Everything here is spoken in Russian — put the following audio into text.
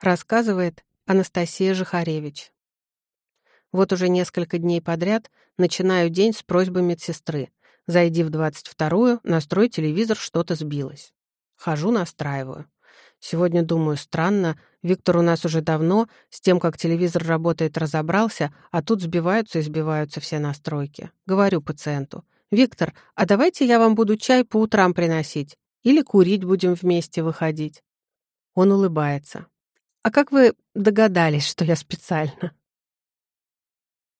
Рассказывает Анастасия Жихаревич. Вот уже несколько дней подряд начинаю день с просьбы медсестры. Зайди в 22-ю, настрой телевизор, что-то сбилось. Хожу, настраиваю. Сегодня думаю, странно, Виктор у нас уже давно, с тем, как телевизор работает, разобрался, а тут сбиваются и сбиваются все настройки. Говорю пациенту, «Виктор, а давайте я вам буду чай по утрам приносить. Или курить будем вместе выходить». Он улыбается. «А как вы догадались, что я специально?»